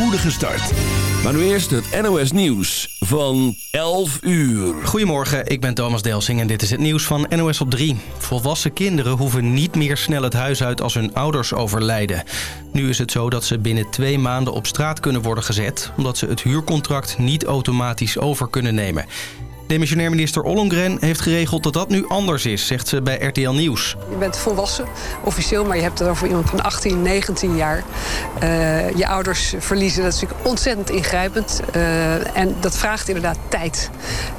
spoedige start. Maar nu eerst het NOS Nieuws van 11 uur. Goedemorgen, ik ben Thomas Delsing en dit is het nieuws van NOS op 3. Volwassen kinderen hoeven niet meer snel het huis uit als hun ouders overlijden. Nu is het zo dat ze binnen twee maanden op straat kunnen worden gezet... omdat ze het huurcontract niet automatisch over kunnen nemen. Demissionair minister Ollongren heeft geregeld dat dat nu anders is, zegt ze bij RTL Nieuws. Je bent volwassen, officieel, maar je hebt het over iemand van 18, 19 jaar. Uh, je ouders verliezen, dat is natuurlijk ontzettend ingrijpend. Uh, en dat vraagt inderdaad tijd.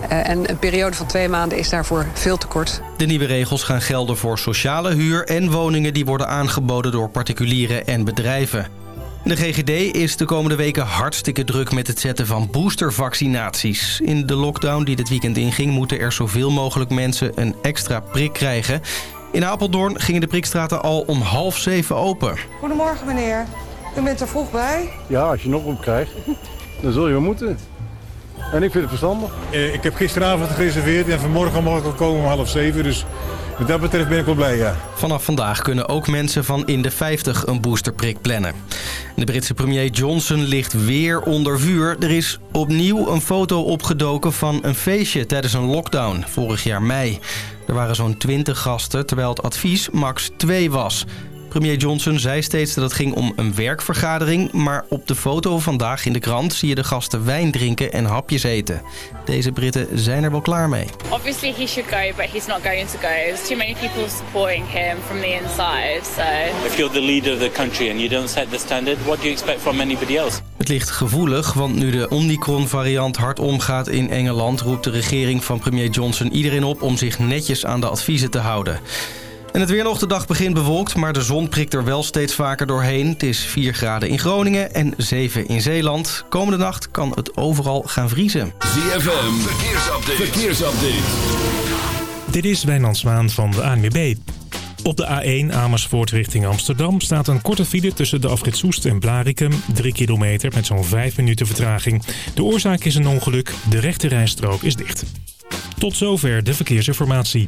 Uh, en een periode van twee maanden is daarvoor veel te kort. De nieuwe regels gaan gelden voor sociale huur en woningen die worden aangeboden door particulieren en bedrijven. De GGD is de komende weken hartstikke druk met het zetten van boostervaccinaties. In de lockdown die dit weekend inging... moeten er zoveel mogelijk mensen een extra prik krijgen. In Apeldoorn gingen de prikstraten al om half zeven open. Goedemorgen meneer. U bent er vroeg bij? Ja, als je nog op krijgt, dan zul je wel moeten. En ik vind het verstandig. Uh, ik heb gisteravond gereserveerd en vanmorgen mag ik al komen om half zeven. Dus wat dat betreft ben ik wel blij, ja. Vanaf vandaag kunnen ook mensen van in de 50 een boosterprik plannen. De Britse premier Johnson ligt weer onder vuur. Er is opnieuw een foto opgedoken van een feestje tijdens een lockdown, vorig jaar mei. Er waren zo'n 20 gasten, terwijl het advies max 2 was. Premier Johnson zei steeds dat het ging om een werkvergadering... maar op de foto vandaag in de krant zie je de gasten wijn drinken en hapjes eten. Deze Britten zijn er wel klaar mee. Obviously he should go, but he's not going to go. There's too many people supporting him from the inside, so... If you're the leader of the country and you don't set the standard, what do you expect from anybody else? Het ligt gevoelig, want nu de Omicron-variant hard omgaat in Engeland... roept de regering van premier Johnson iedereen op om zich netjes aan de adviezen te houden. En het weer nog de dag begint bewolkt, maar de zon prikt er wel steeds vaker doorheen. Het is 4 graden in Groningen en 7 in Zeeland. Komende nacht kan het overal gaan vriezen. ZFM, verkeersupdate. verkeersupdate. Dit is Wijnand Zwaan van de ANWB. Op de A1 Amersfoort richting Amsterdam staat een korte file tussen de afrit Soest en Blarikum. 3 kilometer met zo'n 5 minuten vertraging. De oorzaak is een ongeluk. De rechte rijstrook is dicht. Tot zover de verkeersinformatie.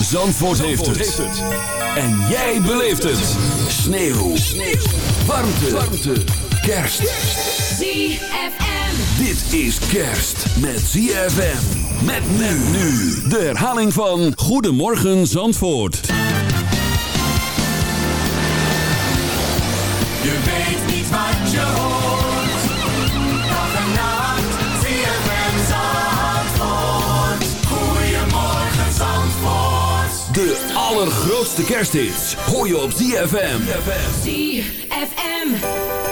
Zandvoort, heeft, het. En jij beleeft het. Sneeuw. Sneeuw. Warmte. Warmte. Kerst. ZFM. Dit is kerst met ZFM. Met men nu. De herhaling van Goedemorgen Zandvoort. Je weet niet wat je hoort. Allergrootste kersthits hoor je op ZFM. ZFM.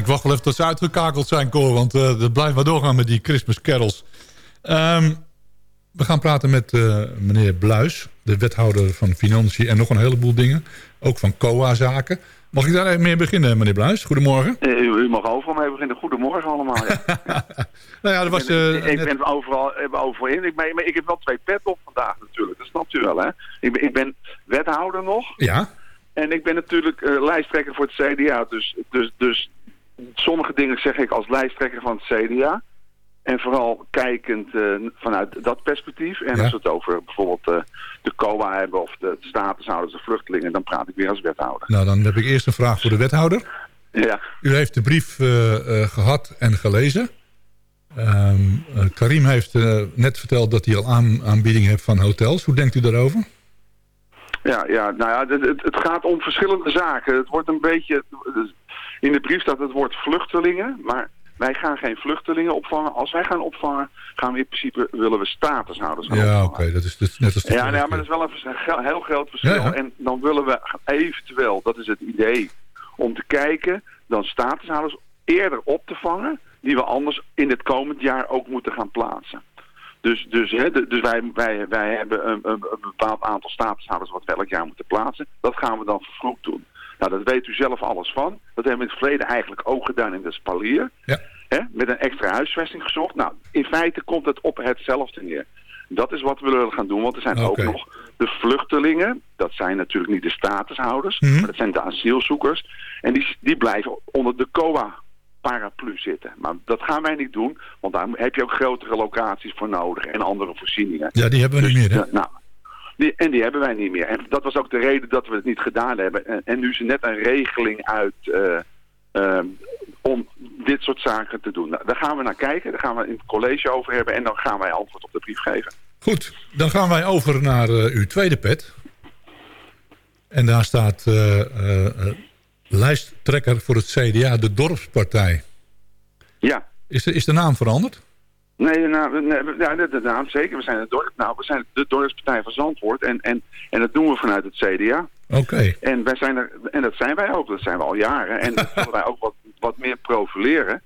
Ik wacht wel even tot ze uitgekakeld zijn, Cor. Want eh dat blijft maar doorgaan met die Christmas carols. Ehm, we gaan praten met eh, meneer Bluis, de wethouder van Financiën... en nog een heleboel dingen. Ook van COA-zaken. Mag ik daar even mee beginnen, meneer Bluis? Goedemorgen. Eh, U, mag overal mee beginnen. Goedemorgen allemaal. Ja. Nou ja, dat was... ik ben, ik ben overal, overal in. Ik, ben, maar ik heb wel twee pet op vandaag natuurlijk. Dat snapt u wel, hè? Ik ben, ik ben wethouder nog. Ja? En ik ben natuurlijk lijsttrekker voor het CDA. Dus, dus, dus sommige dingen zeg ik als lijsttrekker van het CDA. En vooral kijkend eh, vanuit dat perspectief. En Ja. als we het over bijvoorbeeld eh, de COA hebben of de statushouders, de vluchtelingen, dan praat ik weer als wethouder. Nou, dan heb ik eerst een vraag voor de wethouder. Ja. U heeft de brief eh, eh, gehad en gelezen. Ehm, eh, Karim heeft net verteld dat hij al aan, aanbiedingen heeft van hotels. Hoe denkt u daarover? Ja, ja, nou ja, het, het gaat om verschillende zaken. Het wordt een beetje, in de brief staat het woord vluchtelingen, maar wij gaan geen vluchtelingen opvangen. Als wij gaan opvangen, gaan we in principe, willen we statushouders gaan Ja, oké. Dat is dus net als de Ja, nou ja, maar dat is wel een heel groot verschil. Ja, ja. En dan willen we eventueel, dat is het idee, om te kijken, dan statushouders eerder op te vangen, die we anders in het komend jaar ook moeten gaan plaatsen. Dus, dus, hè, dus wij, wij, wij hebben een, een, een bepaald aantal statushouders wat we elk jaar moeten plaatsen. Dat gaan we dan vervroegd doen. Nou, dat weet u zelf alles van. Dat hebben we in het verleden eigenlijk ook gedaan in de spalier. Ja. Hè, met een extra huisvesting gezocht. Nou, in feite komt het op hetzelfde neer. Dat is wat we willen gaan doen, want er zijn ook nog de vluchtelingen. Dat zijn natuurlijk niet de statushouders, Mhm. maar dat zijn de asielzoekers. En die, die blijven onder de COA paraplu zitten. Maar dat gaan wij niet doen, want daar heb je ook grotere locaties voor nodig en andere voorzieningen. Ja, die hebben we niet meer, hè? Nou, die, en die hebben wij niet meer. En dat was ook de reden dat we het niet gedaan hebben. En, en nu is er net een regeling uit eh, eh, om dit soort zaken te doen. Nou, daar gaan we naar kijken, daar gaan we in het college over hebben en dan gaan wij antwoord op de brief geven. Goed, dan gaan wij over naar eh, uw tweede pet. En daar staat eh, lijsttrekker voor het CDA, de Dorpspartij. Ja. Is de, is de naam veranderd? Nee, nou, nee, ja, de, naam zeker. We zijn, het dorp, nou, we zijn de dorpspartij van Zandvoort en, en, en dat doen we vanuit het CDA. Oké. En, wij zijn er, en dat zijn wij ook, dat zijn we al jaren. En dat willen wij ook wat, wat meer profileren.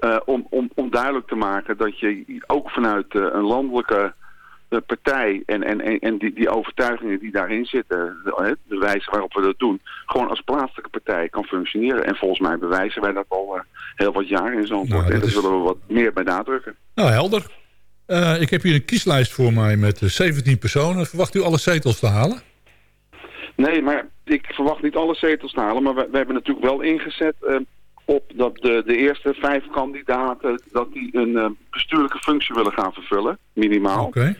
eh, om, om, om duidelijk te maken dat je ook vanuit eh, een landelijke eh, partij en, en, en, en die, die overtuigingen die daarin zitten, de, de wijze waarop we dat doen, gewoon als plaatselijke partij kan functioneren. En volgens mij bewijzen wij dat al eh, heel wat jaren in Zandvoort. Nou, en daar is- zullen we wat meer bij nadrukken. Nou, helder. Eh, ik heb hier een kieslijst voor mij met eh, 17 personen. Verwacht u alle zetels te halen? Nee, maar ik verwacht niet alle zetels te halen. Maar we, we hebben natuurlijk wel ingezet eh, op dat de, de eerste vijf kandidaten... dat die een eh, bestuurlijke functie willen gaan vervullen, minimaal. Oké.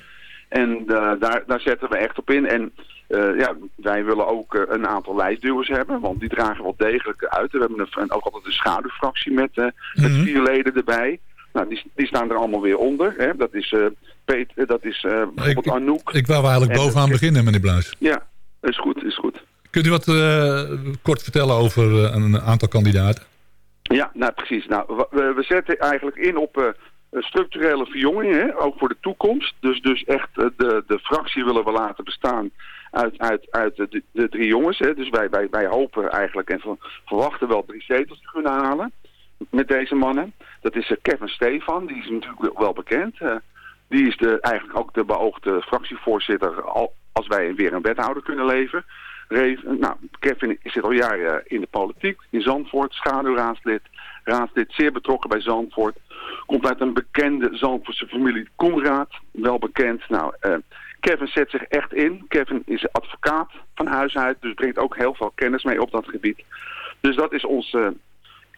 En eh, daar, daar zetten we echt op in. En eh, ja, wij willen ook eh, een aantal lijstduwers hebben, want die dragen wel degelijk uit. We hebben een, en ook altijd een schaduwfractie met, met Mhm. vier leden erbij. Nou, die, die staan er allemaal weer onder. Hè. Dat is, Peet, eh, dat is bijvoorbeeld Anouk. Ik wou eigenlijk En- bovenaan beginnen, meneer Bluis. Ja, is goed, is goed. Kunt u wat kort vertellen over een aantal kandidaten? Ja, nou precies. Nou, we, we zetten eigenlijk in op structurele verjonging, hè, ook voor de toekomst. Dus, dus echt eh, de, de fractie willen we laten bestaan uit, uit, uit de, de drie jongens. Hè. Dus wij, wij, wij hopen eigenlijk en ver- verwachten wel drie zetels te kunnen halen met deze mannen. Dat is eh, Kevin Stefan, die is natuurlijk wel bekend. Eh, die is de, eigenlijk ook de beoogde fractievoorzitter al, als wij weer een wethouder kunnen leveren. Nou, Kevin zit al jaren in de politiek, in Zandvoort, schaduwraadslid. Raadslid, zeer betrokken bij Zandvoort. Komt uit een bekende Zandvoortse familie, Koenraad, wel bekend. Nou, eh, Kevin zet zich echt in. Kevin is advocaat van huis uit, dus brengt ook heel veel kennis mee op dat gebied. Dus dat is ons, eh,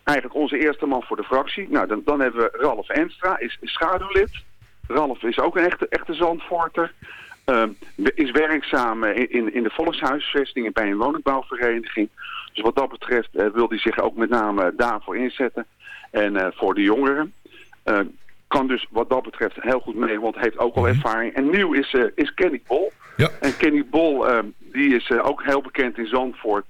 eigenlijk onze eerste man voor de fractie. Nou, dan, dan hebben we Ralf Enstra, is, schaduwlid. Ralf is ook een echte, echte Zandvoorter. Eh, is werkzaam in, in, de volkshuisvesting bij een woningbouwvereniging. Dus wat dat betreft eh, wil hij zich ook met name daarvoor inzetten. En eh, voor de jongeren. Eh, kan dus wat dat betreft heel goed mee, want heeft ook al ervaring. En nieuw is, is Kenny Bol. Ja. En Kenny Bol, die is ook heel bekend in Zandvoort.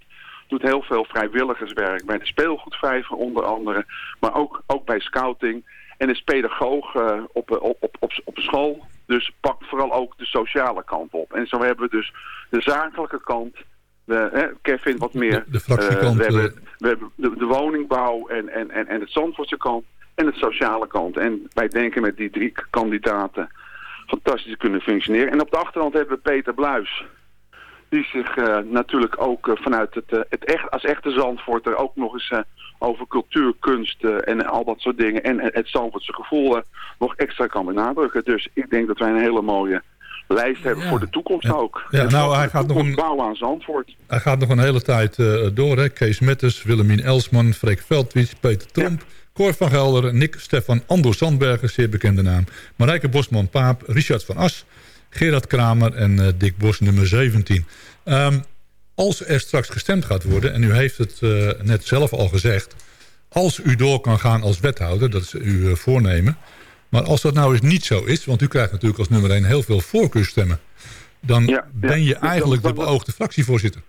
Doet heel veel vrijwilligerswerk bij de speelgoedvijver onder andere. Maar ook, ook bij scouting. En is pedagoog op, op, op, op, op school. Dus pakt vooral ook de sociale kant op. En zo hebben we dus de zakelijke kant we, hè, Kevin wat meer. de Eh, we hebben, eh. we hebben de, de woningbouw en, en, en, en het Zandvoortse kant en het sociale kant. En wij denken met die drie kandidaten fantastisch te kunnen functioneren. En op de achterhand hebben we Peter Bluis. Die zich eh, natuurlijk ook eh, vanuit het, eh, het echt, als echte Zandvoorter ook nog eens eh, over cultuur, kunst eh, en al dat soort dingen. En het Zandvoortse gevoel eh, nog extra kan benadrukken. Dus ik denk dat wij een hele mooie lijst hebben voor de toekomst ook. Ja, En nou, hij gaat nog een- bouwen aan Zandvoort. Hij gaat nog een hele tijd eh, door. Hè? Kees Metters, Willemien Elsman, Freek Veldwies, Peter Tromp... Cor van Gelder, Nick Stefan Andor Zandbergen, zeer bekende naam... Marijke Bosman-Paap, Richard van As, Gerard Kramer en eh, Dick Bos, nummer 17. Ehm, als er straks gestemd gaat worden, en u heeft het eh, net zelf al gezegd... als u door kan gaan als wethouder, dat is uw voornemen... maar als dat nou eens niet zo is, want u krijgt natuurlijk als nummer 1 heel veel voorkeurstemmen... dan ben je eigenlijk de beoogde fractievoorzitter.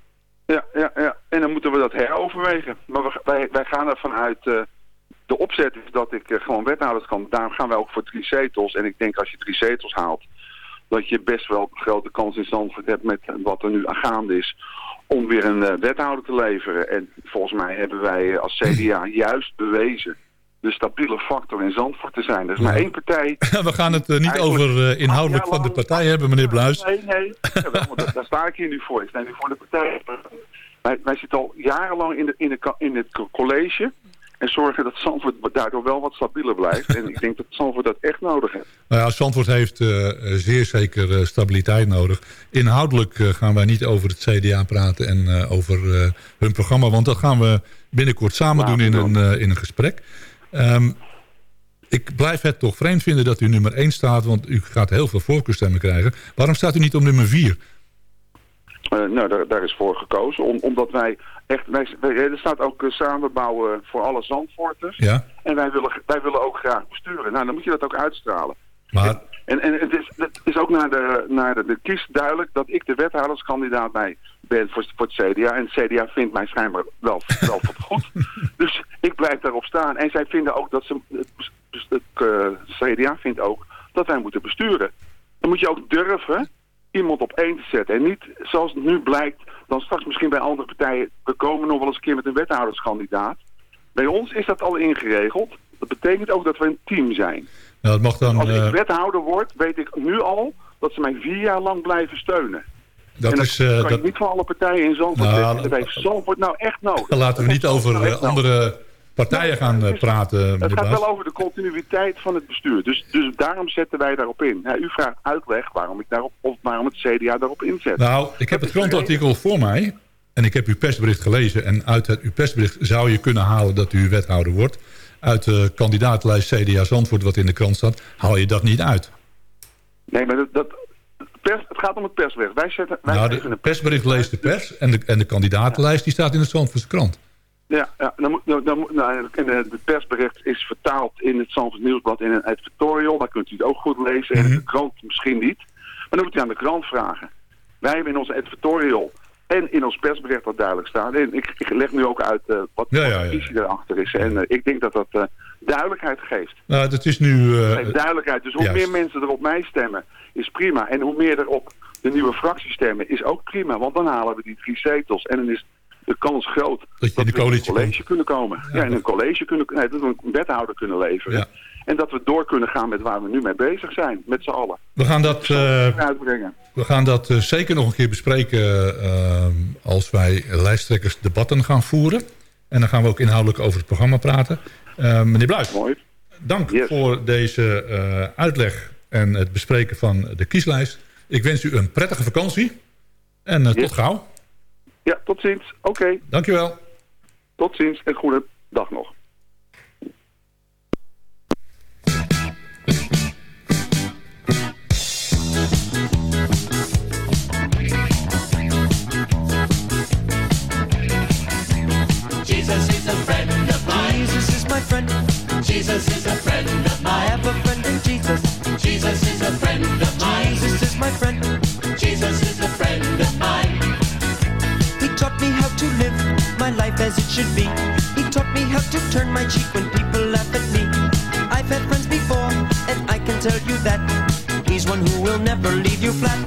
Ja, ja, ja. En dan moeten we dat heroverwegen. Maar we, wij, wij gaan ervan uit... eh, de opzet is dat ik eh, gewoon wethouders kan. Daarom gaan wij ook voor drie zetels. En ik denk als je drie zetels haalt... dat je best wel een grote kans in Zandvoort hebt met wat er nu aan gaande is... om weer een eh, wethouder te leveren. En volgens mij hebben wij als CDA juist bewezen... de stabiele factor in Zandvoort te zijn. Er is maar één partij... We gaan het eh, niet over eh, inhoudelijk van de partij hebben, meneer Bluis. Nee, nee. Jawel, daar- daar sta ik hier nu voor. Ik sta nu voor de partij. Wij, wij zitten al jarenlang in, de, in, de, ka- in het co- college. En zorgen dat Zandvoort daardoor wel wat stabieler blijft. En ik denk dat Zandvoort dat echt nodig heeft. Nou ja, Zandvoort heeft eh, zeer zeker stabiliteit nodig. Inhoudelijk gaan wij niet over het CDA praten en over hun programma. Want dat gaan we binnenkort samen doen in een, in een gesprek. Ehm, ik blijf het toch vreemd vinden dat u nummer 1 staat. Want u gaat heel veel voorkeurstemmen krijgen. Waarom staat u niet op nummer 4? Eh, nou, daar, daar is voor gekozen. Om, omdat wij echt... Wij, wij- er staat ook eh, samenbouwen voor alle Zandvoorters. Ja. En wij willen, wij willen ook graag besturen. Nou, dan moet je dat ook uitstralen. Maar En, en het, is, het is ook naar de, naar de, de kies duidelijk dat ik de wethouderskandidaat bij ben voor, voor het CDA. En het CDA vindt mij schijnbaar wel, wel wat goed. Dus ik blijf daarop staan. En zij vinden ook dat ze... Het, het, het, eh, CDA vindt ook dat wij moeten besturen. Dan moet je ook durven iemand op één te zetten. En niet zoals het nu blijkt, dan straks misschien bij andere partijen... we komen nog wel eens een keer met een wethouderskandidaat. Bij ons is dat al ingeregeld. Dat betekent ook dat we een team zijn. nou, het mag dan... Als eh, ik wethouder word, weet ik nu al dat ze mij vier jaar lang blijven steunen. Dat en dat is, eh, kan dat, je niet van alle partijen in Zandvoort Nou. Dat heeft Zandvoort nou echt nodig. laten we niet over Nou, eh, nodig. andere partijen gaan eh, praten, Het gaat wel over de continuïteit van het bestuur. Dus, dus daarom zetten wij daarop in. Ja, u vraagt uitleg waarom, ik daarop, of waarom het CDA daarop inzet. Nou, ik heb het grondartikel voor mij. En ik heb uw persbericht gelezen. En uit het, uw persbericht zou je kunnen halen dat u wethouder wordt. Uit de kandidaatlijst CDA Zandvoort wat in de krant staat... haal je dat niet uit. Nee, maar dat, dat, pers, het gaat om het persbericht. Wij zetten, wij Nou, de een persbericht leest de pers. En de, en de kandidatenlijst die staat in de Zandvoortse krant. Ja, ja dan dan, dan, moet- nou, persbericht is vertaald in het Zandvoort Nieuwsblad in een editorial. Daar kunt u het ook goed lezen. En de krant misschien niet. Maar dan moet u aan de krant vragen. Wij hebben in onze editorial en in ons persbericht dat duidelijk staan. En ik, ik leg nu ook uit eh, wat, Ja, wat ja, de visie erachter is. En eh, ik denk dat dat eh, duidelijkheid geeft. Nou, dat is nu... geeft duidelijkheid. Dus hoe juist. meer mensen er op mij stemmen, is prima. En hoe meer er op de nieuwe fractie stemmen, is ook prima. Want dan halen we die drie zetels. En dan is de kans groot dat, in de we in een college kunnen komen. Ja, in een college kunnen, nee, dat we een wethouder kunnen leveren. En dat we door kunnen gaan met waar we nu mee bezig zijn, met z'n allen. we gaan dat, eh, Uitbrengen. we gaan dat eh, zeker nog een keer bespreken... eh, als wij lijsttrekkersdebatten gaan voeren. En dan gaan we ook inhoudelijk over het programma praten. Eh, meneer Bluis, Mooi. dank voor deze uitleg... en het bespreken van de kieslijst. Ik wens u een prettige vakantie. En tot gauw. Ja, tot ziens. Oké, Dankjewel. tot ziens en goede dag nog. Friend. Jesus is a friend of mine. I have a friend in Jesus. Jesus is a friend of mine. Jesus is my friend. Jesus is a friend of mine. He taught me how to live my life as it should be. He taught me how to turn my cheek when people laugh at me. I've had friends before, and I can tell you that he's one who will never leave you flat.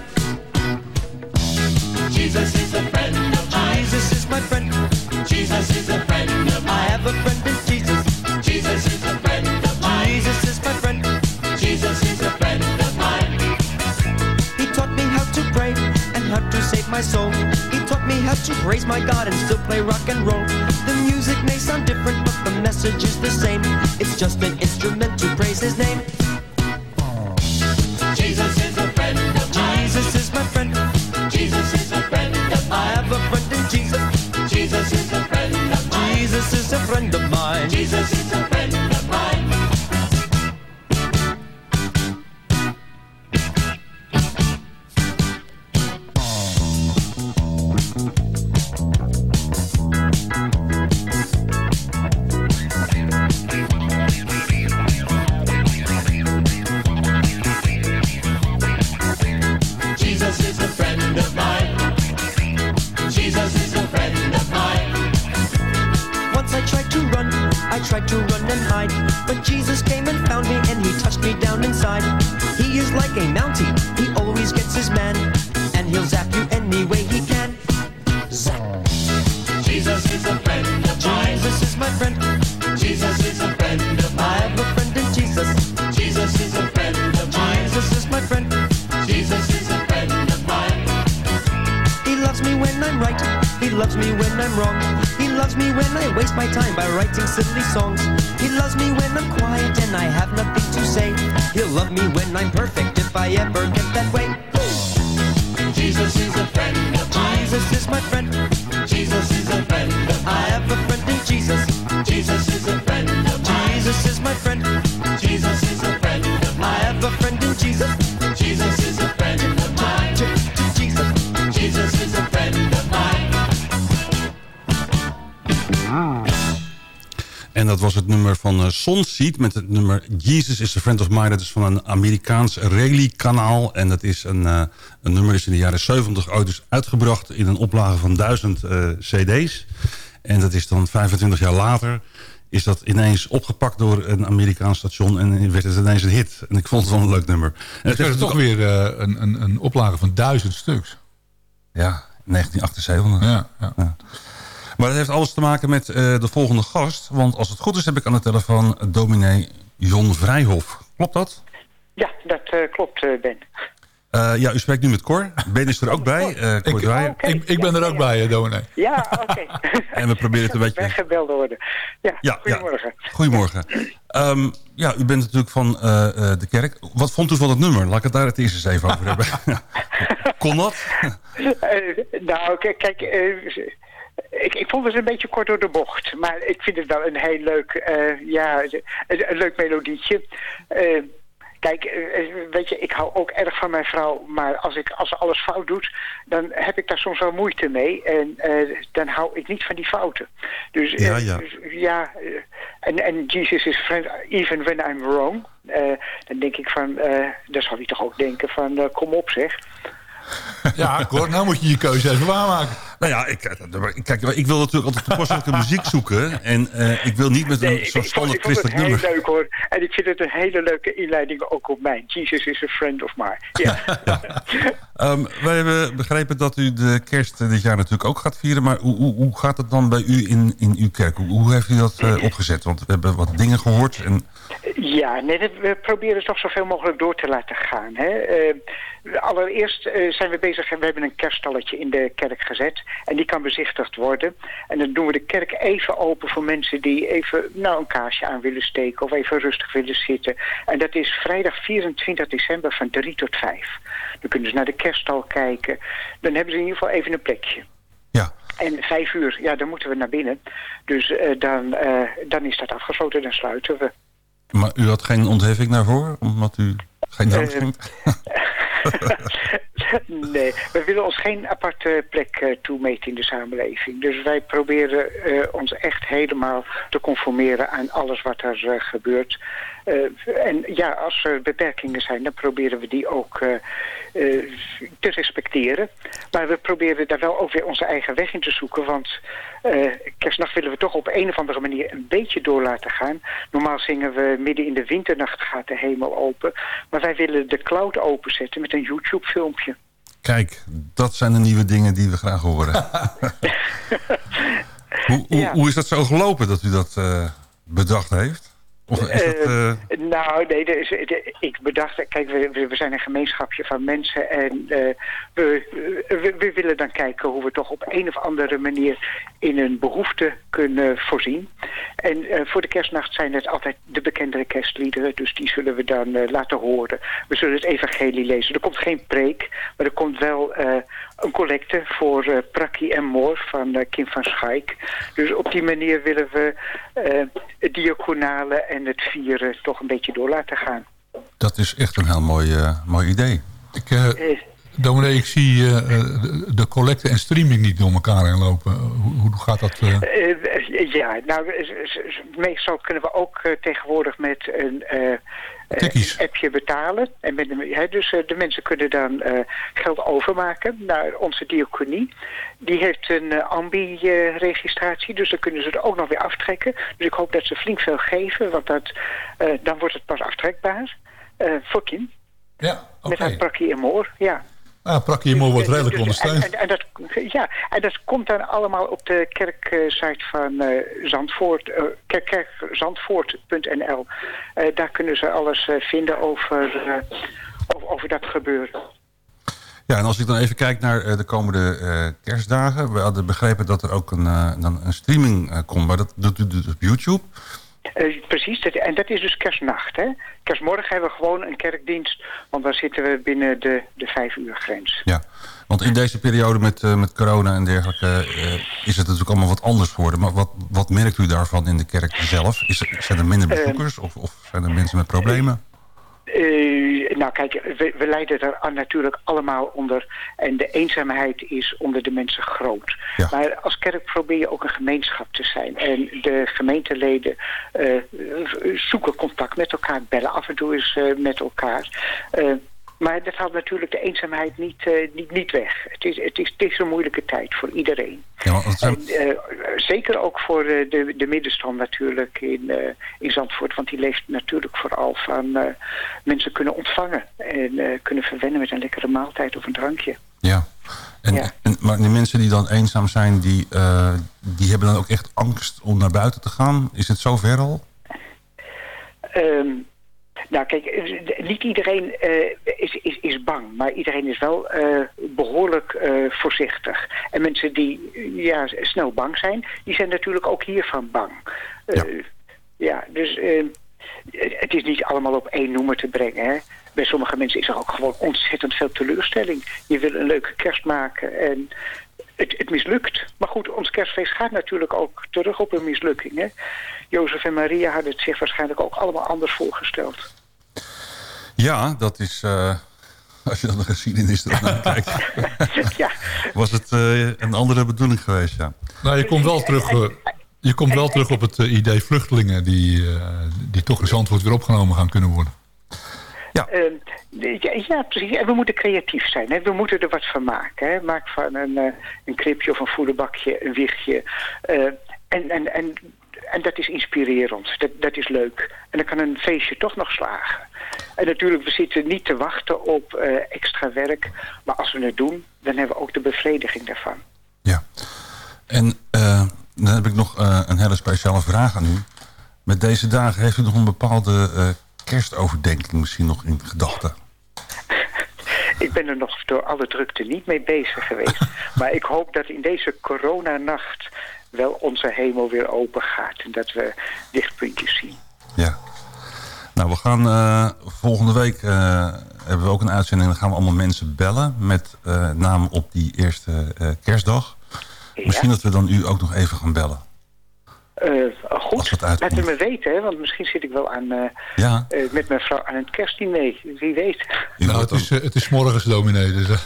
Jesus is a friend my soul. He taught me how to praise my God and still play rock and roll. The music may sound different, but the message is the same. It's just an instrument to praise his name. Jesus is a friend of mine. Jesus is my friend. Jesus is a friend of mine. I have a friend in Jesus. Jesus is a friend of mine. Jesus is a friend of mine. Jesus Sonseed met het nummer Jesus is a Friend of Mine. Dat is van een Amerikaans rally-kanaal. En dat is een, uh, een nummer is in de jaren 70 ooit dus uitgebracht in een oplage van 1000 uh, cd's. En dat is dan 25 jaar later is dat ineens opgepakt door een Amerikaans station en werd het ineens een hit. En ik vond het wel een leuk nummer. En het is toch weer uh, een, een, een oplage van duizend stuks. Ja, 1978. Ja, ja. ja. Maar dat heeft alles te maken met uh, de volgende gast. Want als het goed is heb ik aan de telefoon dominee Jon Vrijhof. Klopt dat? Ja, dat uh, klopt Ben. Uh, ja, u spreekt nu met Cor. Ben is er ook bij. Uh, Cor ik, oh, okay. ik, ik, ben er ook bij, uh, dominee. Ja, oké. Okay. en we proberen het een beetje... Weggebeld worden. Ja, ja goedemorgen. Ja. Goedemorgen. Um, ja, u bent natuurlijk van de kerk. Wat vond u van het nummer? Laat ik het daar het eerst eens even over hebben. Kon dat? nou, kijk... ik, ik vond het een beetje kort door de bocht. Maar ik vind het wel een heel leuk, uh, ja, een, een, leuk melodietje. Uh, kijk, uh, weet je, ik hou ook erg van mijn vrouw. Maar als, ik, als ze alles fout doet, dan heb ik daar soms wel moeite mee. En dan hou ik niet van die fouten. Dus ja, ja. Dus, ja en, en Jesus is friend, even when I'm wrong. dan denk ik van, dan zal hij toch ook denken van, kom op zeg. Ja, Cor, nou moet je je keuze even waarmaken. Nou ja, ik, kijk, ik wil natuurlijk altijd toepasselijke muziek zoeken. En uh, ik wil niet met een soort standaard christelijk nummer. Ik vind het heel leuk hoor. En ik vind het een hele leuke inleiding ook op mij. Jesus is a friend of mine. Ja. ja. um, wij hebben begrepen dat u de kerst dit jaar natuurlijk ook gaat vieren. Maar hoe, hoe, hoe gaat het dan bij u in, in uw kerk? Hoe, hoe heeft u dat uh, opgezet? Want we hebben wat dingen gehoord. En... Ja, nee, we proberen het toch zoveel mogelijk door te laten gaan. Hè? Uh, allereerst uh, zijn we bezig en we hebben een kerststalletje in de kerk gezet. En die kan bezichtigd worden. En dan doen we de kerk even open voor mensen die even nou, een kaarsje aan willen steken... of even rustig willen zitten. En dat is vrijdag 24 december van 3 tot 5. Dan kunnen ze naar de kerststal kijken. Dan hebben ze in ieder geval even een plekje. Ja. En vijf uur, ja, dan moeten we naar binnen. Dus uh, dan, uh, dan is dat afgesloten, dan sluiten we. Maar u had geen ontheffing daarvoor? Omdat u geen drank schenkt? nee, we willen ons geen aparte plek uh, toemeten in de samenleving. Dus wij proberen uh, ons echt helemaal te conformeren aan alles wat er uh, gebeurt. en ja, als er beperkingen zijn, dan proberen we die ook te respecteren. Maar we proberen daar wel ook weer onze eigen weg in te zoeken. Want kerstnacht willen we toch op een of andere manier een beetje door laten gaan. Normaal zingen we midden in de winternacht gaat de hemel open. Maar wij willen de cloud openzetten met een YouTube-filmpje. Kijk, dat zijn de nieuwe dingen die we graag horen. hoe, hoe, Ja. hoe is dat zo gelopen dat u dat eh, bedacht heeft? Dat... Eh, eh, Nou, nee, de- ik bedacht, kijk, we, we- zijn een gemeenschapje van mensen en eh, we, we, we willen dan kijken hoe we toch op een of andere manier in een behoefte kunnen voorzien. En voor de kerstnacht zijn het altijd de bekendere kerstliederen, dus die zullen we dan laten horen. We zullen het evangelie lezen. Er komt geen preek, maar er komt wel een collecte voor eh Prakkie en Moor van eh, Kim van Schaik. Dus op die manier willen we eh, het diaconale en het vieren toch een beetje door laten gaan. dat is echt een heel mooi, mooi idee. Ik, dominee, ik zie de, collecte en streaming niet door elkaar heen lopen. Hoe, hoe gaat dat? ja, nou, meestal kunnen we ook tegenwoordig met een eh, Tikkies. appje betalen. En met, dus eh, de mensen kunnen dan eh, geld overmaken naar onze diaconie. Die heeft een eh, ambi-registratie, dus dan kunnen ze er ook nog weer aftrekken. Dus ik hoop dat ze flink veel geven, want dat, dan wordt het pas aftrekbaar voor Kim. Ja, Met haar prakkie en moor, ja. Ah, Moor wordt redelijk ondersteund. En, en, en dat, ja, en dat komt dan allemaal op de kerksite van eh, Zandvoort, eh, kerk- kerkzandvoort.nl. Eh, daar kunnen ze alles eh, vinden over, eh, over, over dat gebeuren. Ja, en als ik dan even kijk naar eh, de komende eh, kerstdagen. We hadden begrepen dat er ook een, eh, dan een streaming eh, komt. Maar dat doet u dus op YouTube. Eh, precies, dat, en dat is dus kerstnacht. Hè? Kerstmorgen hebben we gewoon een kerkdienst, want dan zitten we binnen de, de vijf uur grens. Ja, want in deze periode met, eh, met corona en dergelijke... eh, is het natuurlijk allemaal wat anders geworden. Maar wat, wat merkt u daarvan in de kerk zelf? Is, zijn er minder bezoekers of, of zijn er mensen met problemen? Eh, nou kijk, we, we lijden er natuurlijk allemaal onder. En de eenzaamheid is onder de mensen groot. Maar als kerk probeer je ook een gemeenschap te zijn. En de gemeenteleden eh, zoeken contact met elkaar, bellen af en toe eens eh, met elkaar. Maar dat haalt natuurlijk de eenzaamheid niet, eh, niet, niet weg. Het is, het, is, het is een moeilijke tijd voor iedereen. Ja, zijn- En, eh, zeker ook voor eh, de, de middenstand natuurlijk in, in Zandvoort. Want die leeft natuurlijk vooral van mensen kunnen ontvangen. En kunnen verwennen met een lekkere maaltijd of een drankje. Ja. En, en, maar die mensen die dan eenzaam zijn, die, die hebben dan ook echt angst om naar buiten te gaan? Is het zover al? Ehm, nou kijk, eh, niet iedereen eh, is, is, is bang. Maar iedereen is wel eh, behoorlijk eh, voorzichtig. En mensen die ja, snel bang zijn, die zijn natuurlijk ook hiervan bang. Eh, ja, dus het is niet allemaal op één noemer te brengen. Hè. Bij sommige mensen is er ook gewoon ontzettend veel teleurstelling. Je wil een leuke kerst maken en het, het mislukt. Maar goed, ons kerstfeest gaat natuurlijk ook terug op een mislukking. Hè. Jozef en Maria hadden het zich waarschijnlijk ook allemaal anders voorgesteld. Ja, dat is... eh, als je dan de geschiedenis ernaar kijkt... was het eh, een andere bedoeling geweest, ja. Nou, je komt wel terug, eh, je komt wel terug op het idee vluchtelingen... Die, eh, die toch in Zandvoort weer opgenomen gaan kunnen worden. Ja. ja, ja, precies. En we moeten creatief zijn. Hè. We moeten er wat van maken. Hè. Maak van een, eh, een kribje of een voederbakje, een wiegje. eh, en, en, en, en dat is inspirerend. Dat, dat is leuk. En dan kan een feestje toch nog slagen. En natuurlijk, we zitten niet te wachten op eh, extra werk. Maar als we het doen, dan hebben we ook de bevrediging daarvan. En eh, dan heb ik nog een hele speciale vraag aan u. Met deze dagen heeft u nog een bepaalde kerstoverdenking misschien nog in gedachten? Ik ben er nog door alle drukte niet mee bezig geweest. maar ik hoop dat in deze coronanacht wel onze hemel weer open gaat. En dat we lichtpuntjes zien. Nou, we gaan eh, volgende week eh, hebben we ook een uitzending. Dan gaan we allemaal mensen bellen met eh naam op die eerste kerstdag. Misschien dat we dan u ook nog even gaan bellen. Eh, goed, het laat het me weten, hè, want misschien zit ik wel aan, eh, Ja. eh, met mijn vrouw aan het kerstdiner. Wie weet. Nou, het is, het is morgens dominee. Dus, eh.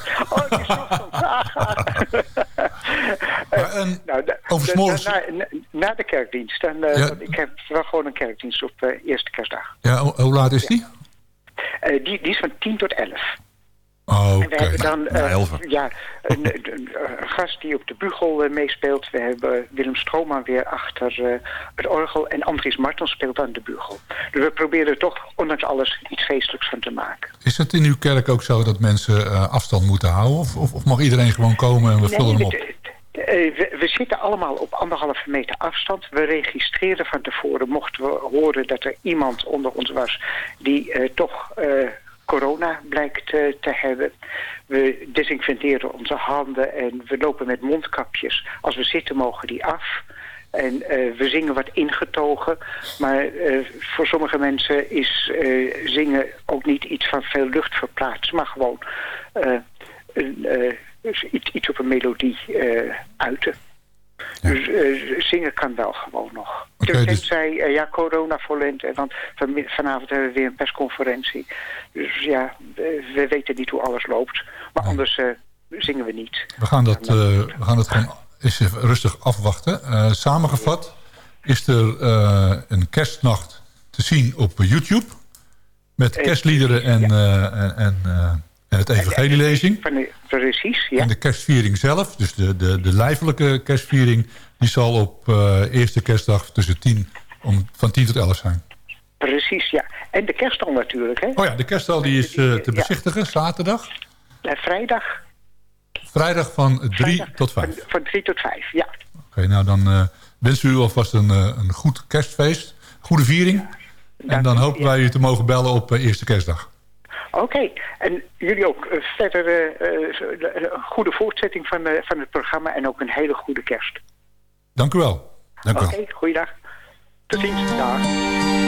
nou, da- over da- s'morgens- Na, na, na de kerkdienst. Dan, eh, Ja. want ik heb wel gewoon een kerkdienst op eerste kerstdag. ja, ho- hoe laat is die? Eh, die, die is van 10 tot 11. Oh, En we hebben dan Ja, eh, ja, een, gast die op de bugel eh, meespeelt. We hebben Willem Strooma weer achter eh, het orgel. En Andries Martens speelt aan de bugel. Dus we proberen er toch, ondanks alles, iets feestelijks van te maken. Is het in uw kerk ook zo dat mensen afstand moeten houden? Of, of, of mag iedereen gewoon komen en we vullen hem op? we, zitten allemaal op anderhalve meter afstand. We registreren van tevoren, mochten we horen dat er iemand onder ons was... die toch corona blijkt eh, te hebben. We desinfecteren onze handen en we lopen met mondkapjes. Als we zitten mogen die af... En eh, we zingen wat ingetogen. Maar eh, voor sommige mensen is zingen ook niet iets van veel lucht verplaatst. Maar gewoon iets, op een melodie eh, Dus eh, zingen kan wel gewoon nog. Oké, dus dus- tenzij, eh, ja, corona volent. En want van, vanavond hebben we weer een persconferentie. Dus ja, we, we weten niet hoe alles loopt. Maar anders eh, zingen we niet. We gaan dat, eh, we gaan dat gewoon eens rustig afwachten. Eh, samengevat is er eh, een kerstnacht te zien op YouTube. Met kerstliederen en, eh, en, en, eh, en het evangelielezing. Van de, precies, ja. En de kerstviering zelf, dus de, de, de lijfelijke kerstviering... die zal op eh, eerste kerstdag tussen 10, om, van 10 tot 11 zijn. Precies, ja. En de kerststal natuurlijk, hè. Oh ja, de kerststal die is eh, te bezichtigen, zaterdag. Eh, vrijdag. Vrijdag van 3 tot 5. Van, van 3 tot 5, ja. Oké, nou dan eh wensen we u alvast een, een goed kerstfeest. Goede viering. En dan hopen wij u te mogen bellen op eerste kerstdag. Oké, en jullie ook eh, verder eh, eh, een goede voortzetting van, van het programma en ook een hele goede kerst. Dank u wel. Dank u Oké, goeiedag. Tot ziens. Dag.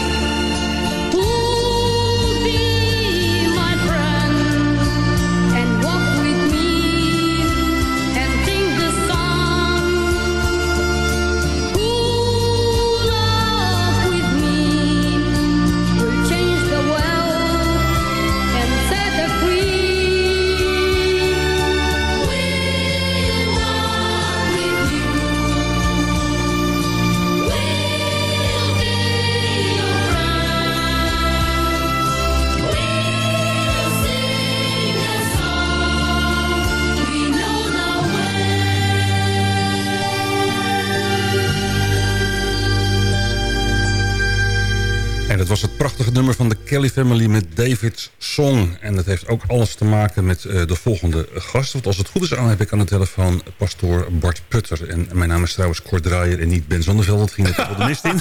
Kelly Family met David's Song. En dat heeft ook alles te maken met eh, de volgende gast. Want als het goed is aan heb ik aan de telefoon pastoor Bart Putter. En mijn naam is trouwens Kort Draaier en niet Ben Zonneveld. Dat ging net de mist in.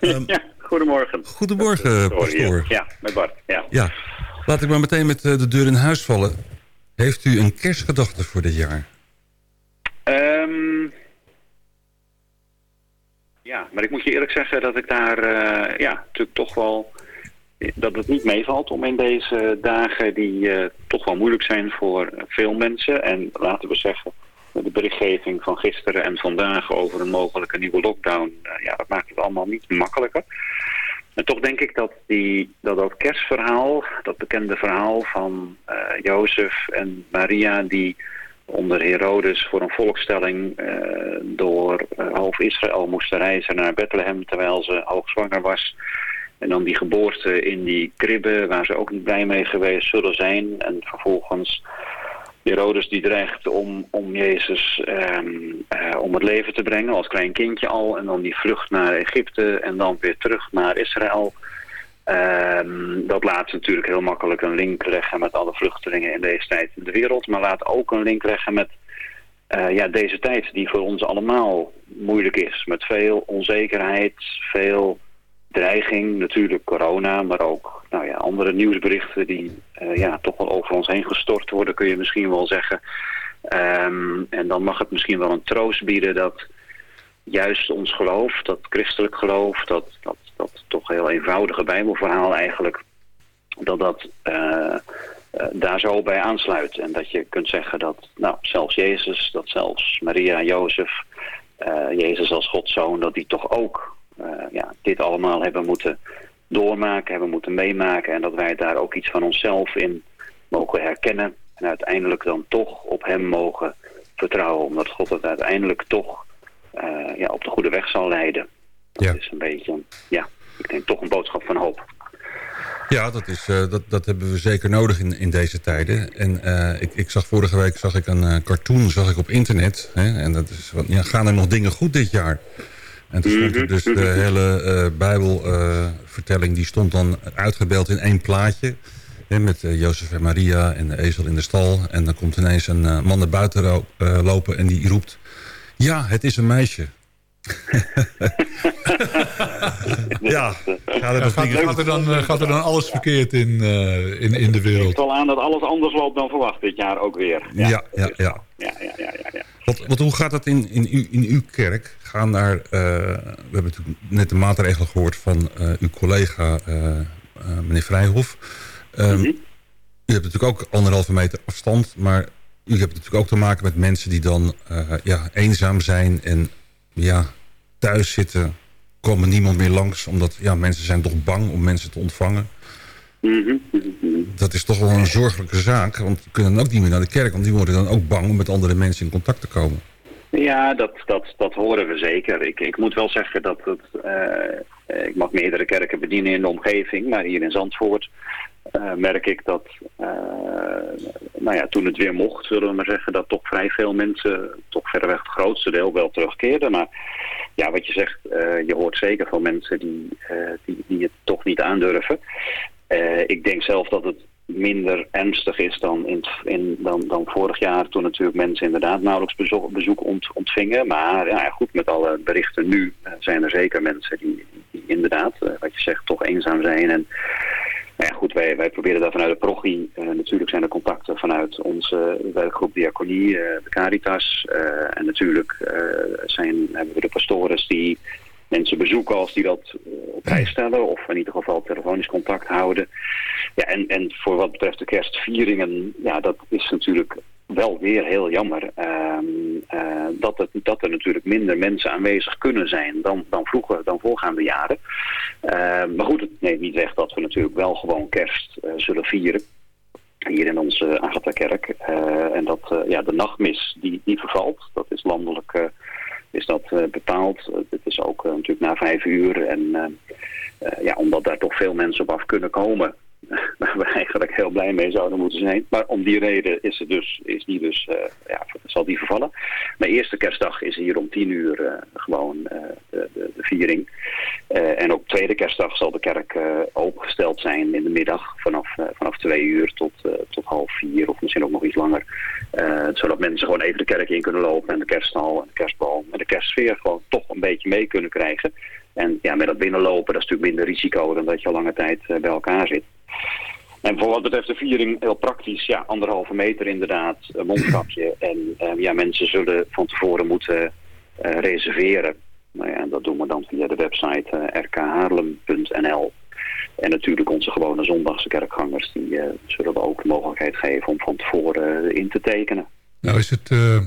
ja, goedemorgen. Goedemorgen, pastoor. Ja, met Bart. Ja. Ja, laat ik maar meteen met eh, de deur in huis vallen. Heeft u een kerstgedachte voor dit jaar? Ehm, ja, maar ik moet je eerlijk zeggen dat ik daar eh, ja, natuurlijk toch wel dat het niet meevalt om in deze dagen die eh, toch wel moeilijk zijn voor veel mensen. En laten we zeggen, de berichtgeving van gisteren en vandaag over een mogelijke nieuwe lockdown, eh, ja, dat maakt het allemaal niet makkelijker. En toch denk ik dat, die, dat dat kerstverhaal, dat bekende verhaal van eh Jozef en Maria die onder Herodes voor een volkstelling door half Israël moesten reizen naar Bethlehem terwijl ze hoogzwanger was. En dan die geboorte in die kribbe waar ze ook niet blij mee geweest zullen zijn. En vervolgens Herodes die dreigt om, om Jezus ehm, eh, om het leven te brengen als klein kindje al. En dan die vlucht naar Egypte en dan weer terug naar Israël. Ehm, dat laat natuurlijk heel makkelijk een link leggen met alle vluchtelingen in deze tijd in de wereld. Maar laat ook een link leggen met eh, ja, deze tijd die voor ons allemaal moeilijk is. Met veel onzekerheid, veel dreiging, natuurlijk corona, maar ook nou ja, andere nieuwsberichten die eh, ja, toch wel over ons heen gestort worden, kun je misschien wel zeggen. Ehm, en dan mag het misschien wel een troost bieden dat juist ons geloof, dat christelijk geloof, dat, dat, dat toch heel eenvoudige bijbelverhaal eigenlijk, dat dat eh, eh, daar zo bij aansluit. En dat je kunt zeggen dat nou, zelfs Jezus, dat zelfs Maria, Jozef, Jezus als Godszoon, dat die toch ook ja, dit allemaal hebben moeten doormaken, hebben moeten meemaken. En dat wij daar ook iets van onszelf in mogen herkennen. En uiteindelijk dan toch op hem mogen vertrouwen. Omdat God het uiteindelijk toch eh, ja, op de goede weg zal leiden. Dat is een beetje, ja, ik denk toch een boodschap van hoop. Ja, dat, is, eh, dat, dat hebben we zeker nodig in, in deze tijden. En eh, ik, ik zag vorige week zag ik een eh, cartoon zag ik op internet. Hè, en dat is, ja, gaan er nog dingen goed dit jaar? En toen stond er dus de hele eh, Bijbelvertelling... die stond dan uitgebeeld in één plaatje. Hè, met eh, Jozef en Maria en de ezel in de stal. En dan komt ineens een eh, man naar buiten eh, lopen en die roept... Ja, het is een meisje. ja, gaat er, gaat, er dan, gaat er dan alles verkeerd in, eh, in, in de wereld? Het al aan dat alles anders loopt dan verwacht dit jaar ook weer. Ja, ja, ja. Ja, ja, ja, ja, ja. Wat, wat, hoe gaat dat in, in, uw, in uw kerk? Gaan daar, eh, we hebben natuurlijk net de maatregelen gehoord van eh, uw collega eh, meneer Vrijhof. Ehm, U hebt natuurlijk ook anderhalve meter afstand, maar u hebt natuurlijk ook te maken met mensen die dan ja, eenzaam zijn en ja, thuis zitten. Komen niemand meer langs, omdat ja, mensen zijn toch bang om mensen te ontvangen. Dat is toch wel een zorgelijke zaak, want die kunnen dan ook niet meer naar de kerk, want die worden dan ook bang om met andere mensen in contact te komen. Ja, dat, dat, dat horen we zeker. Ik, ik moet wel zeggen dat het, eh, ik mag meerdere kerken bedienen in de omgeving, maar hier in Zandvoort eh, merk ik dat, eh, nou ja, toen het weer mocht, zullen we maar zeggen, dat toch vrij veel mensen, toch verreweg het grootste deel wel terugkeerden. Maar ja, wat je zegt, je hoort zeker van mensen die, die, die het toch niet aandurven. Eh, ik denk zelf dat het minder ernstig is dan, in, in, dan, dan vorig jaar... toen natuurlijk mensen inderdaad nauwelijks bezoek, bezoek ont, ontvingen. Maar ja, goed, met alle berichten nu eh, zijn er zeker mensen die, inderdaad, eh, wat je zegt, toch eenzaam zijn. En nou ja, goed, wij, wij proberen daar vanuit de prochie. natuurlijk zijn er contacten vanuit onze werkgroep Diaconie, de Caritas. en natuurlijk zijn, hebben we de pastores die mensen bezoeken als die dat eh, op prijs stellen. Of in ieder geval telefonisch contact houden. Ja, en, en voor wat betreft de kerstvieringen, ja, dat is natuurlijk wel weer heel jammer. ehm, eh, dat, het, dat er natuurlijk minder mensen aanwezig kunnen zijn dan, dan vroeger, dan voorgaande jaren. Eh, maar goed, het neemt niet weg dat we natuurlijk wel gewoon kerst eh, zullen vieren. Hier in onze Agatha-kerk. En dat ja, de nachtmis die, die vervalt. Dat is landelijk is dat eh, bepaald. Eh, het is ook eh, natuurlijk na vijf uur. En eh, eh, ja, omdat daar toch veel mensen op af kunnen komen. Waar we eigenlijk heel blij mee zouden moeten zijn. Maar om die reden is, het dus, is die dus, eh, ja, zal die vervallen. Maar eerste kerstdag is hier om tien uur eh, gewoon eh, de, de, viering. En op tweede kerstdag zal de kerk opengesteld zijn in de middag vanaf, vanaf twee uur tot, tot half vier of misschien ook nog iets langer. Zodat mensen gewoon even de kerk in kunnen lopen en de kerststal en de kerstboom en de kerstsfeer gewoon toch een beetje mee kunnen krijgen. En ja, met dat binnenlopen, dat is natuurlijk minder risico dan dat je al lange tijd bij elkaar zit. En voor wat betreft de viering, heel praktisch, ja, anderhalve meter inderdaad, een mondkapje. En eh, ja, mensen zullen van tevoren moeten eh, reserveren. Nou ja, en dat doen we dan via de website eh, rkhaarlem.nl. En natuurlijk onze gewone zondagse kerkgangers, die eh, zullen we ook de mogelijkheid geven om van tevoren eh, in te tekenen. Nou is het... eh,